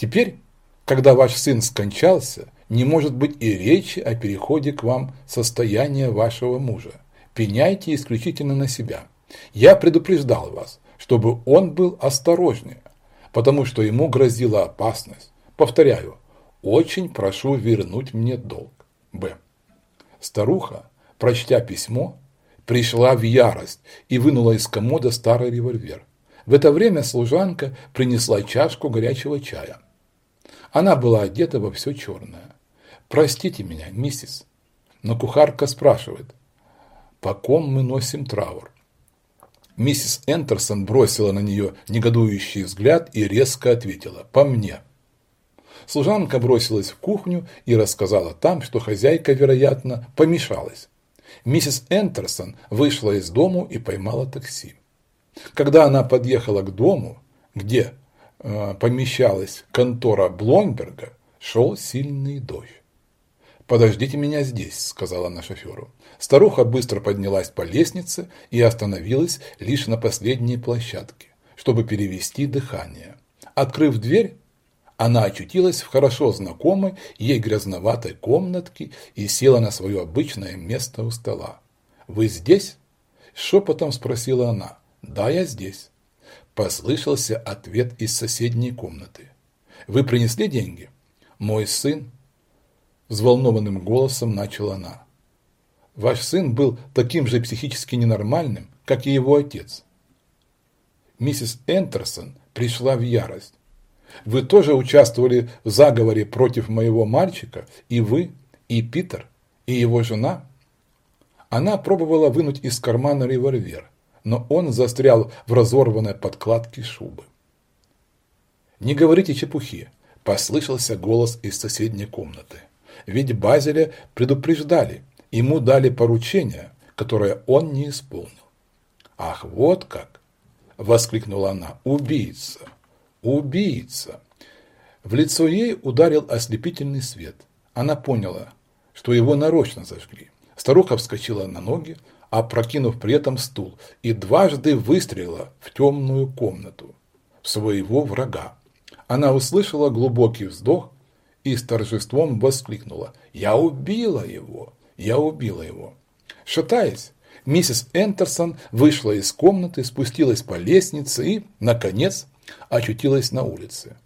Теперь, когда ваш сын скончался, не может быть и речи о переходе к вам состояния вашего мужа. Пеняйте исключительно на себя. Я предупреждал вас, чтобы он был осторожнее, потому что ему грозила опасность. Повторяю, очень прошу вернуть мне долг. Б. Старуха, прочтя письмо, пришла в ярость и вынула из комода старый револьвер. В это время служанка принесла чашку горячего чая. Она была одета во все черное. «Простите меня, миссис, но кухарка спрашивает, по ком мы носим траур?» Миссис Энтерсон бросила на нее негодующий взгляд и резко ответила «по мне». Служанка бросилась в кухню и рассказала там, что хозяйка, вероятно, помешалась. Миссис Энтерсон вышла из дому и поймала такси. Когда она подъехала к дому, где помещалась контора Бломберга, шел сильный дождь. «Подождите меня здесь», – сказала она шоферу. Старуха быстро поднялась по лестнице и остановилась лишь на последней площадке, чтобы перевести дыхание. Открыв дверь, она очутилась в хорошо знакомой ей грязноватой комнатке и села на свое обычное место у стола. «Вы здесь?» – шепотом спросила она. «Да, я здесь». Послышался ответ из соседней комнаты. «Вы принесли деньги?» «Мой сын?» Взволнованным голосом начала она. «Ваш сын был таким же психически ненормальным, как и его отец». Миссис Энтерсон пришла в ярость. Вы тоже участвовали в заговоре против моего мальчика, и вы, и Питер, и его жена. Она пробовала вынуть из кармана револьвер, но он застрял в разорванной подкладке шубы. «Не говорите чепухи», – послышался голос из соседней комнаты. «Ведь Базеля предупреждали, ему дали поручение, которое он не исполнил». «Ах, вот как!» – воскликнула она. «Убийца! Убийца! В лицо ей ударил ослепительный свет. Она поняла, что его нарочно зажгли. Старуха вскочила на ноги, опрокинув при этом стул, и дважды выстрелила в темную комнату своего врага. Она услышала глубокий вздох и с торжеством воскликнула «Я убила его! Я убила его!» Шатаясь, миссис Энтерсон вышла из комнаты, спустилась по лестнице и, наконец, очутилась на улице.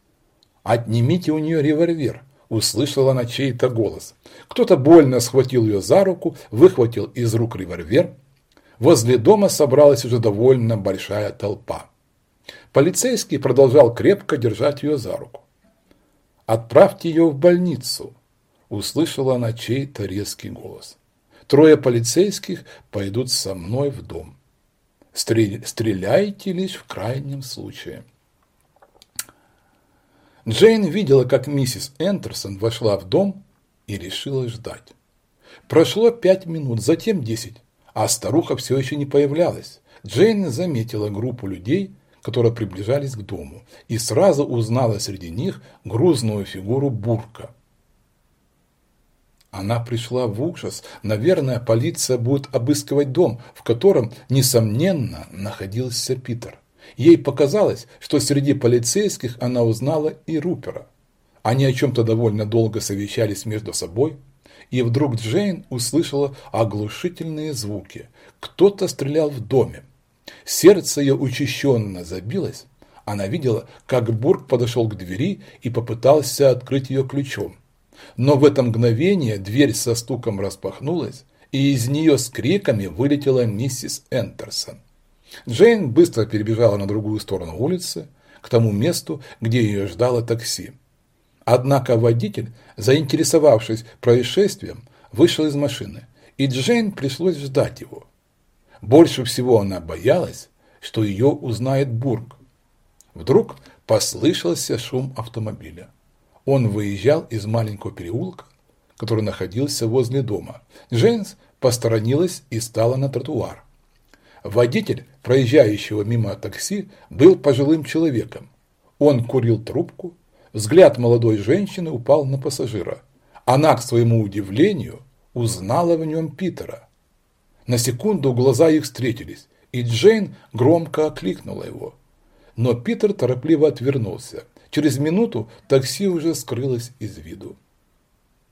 «Отнимите у нее револьвер», – услышала она чей-то голос. Кто-то больно схватил ее за руку, выхватил из рук револьвер. Возле дома собралась уже довольно большая толпа. Полицейский продолжал крепко держать ее за руку. «Отправьте ее в больницу», – услышала она чей-то резкий голос. «Трое полицейских пойдут со мной в дом. Стреляйте лишь в крайнем случае». Джейн видела, как миссис Энтерсон вошла в дом и решила ждать. Прошло пять минут, затем десять, а старуха все еще не появлялась. Джейн заметила группу людей, которые приближались к дому, и сразу узнала среди них грузную фигуру Бурка. Она пришла в ужас. Наверное, полиция будет обыскивать дом, в котором, несомненно, находился Питер. Ей показалось, что среди полицейских она узнала и Рупера. Они о чем-то довольно долго совещались между собой, и вдруг Джейн услышала оглушительные звуки. Кто-то стрелял в доме. Сердце ее учащенно забилось. Она видела, как Бург подошел к двери и попытался открыть ее ключом. Но в это мгновение дверь со стуком распахнулась, и из нее с криками вылетела миссис Энтерсон. Джейн быстро перебежала на другую сторону улицы, к тому месту, где ее ждало такси. Однако водитель, заинтересовавшись происшествием, вышел из машины, и Джейн пришлось ждать его. Больше всего она боялась, что ее узнает Бург. Вдруг послышался шум автомобиля. Он выезжал из маленького переулка, который находился возле дома. Джейнс посторонилась и стала на тротуар. Водитель проезжающего мимо такси был пожилым человеком. Он курил трубку, взгляд молодой женщины упал на пассажира. Она, к своему удивлению, узнала в нем Питера. На секунду глаза их встретились, и Джейн громко окликнула его. Но Питер торопливо отвернулся. Через минуту такси уже скрылось из виду.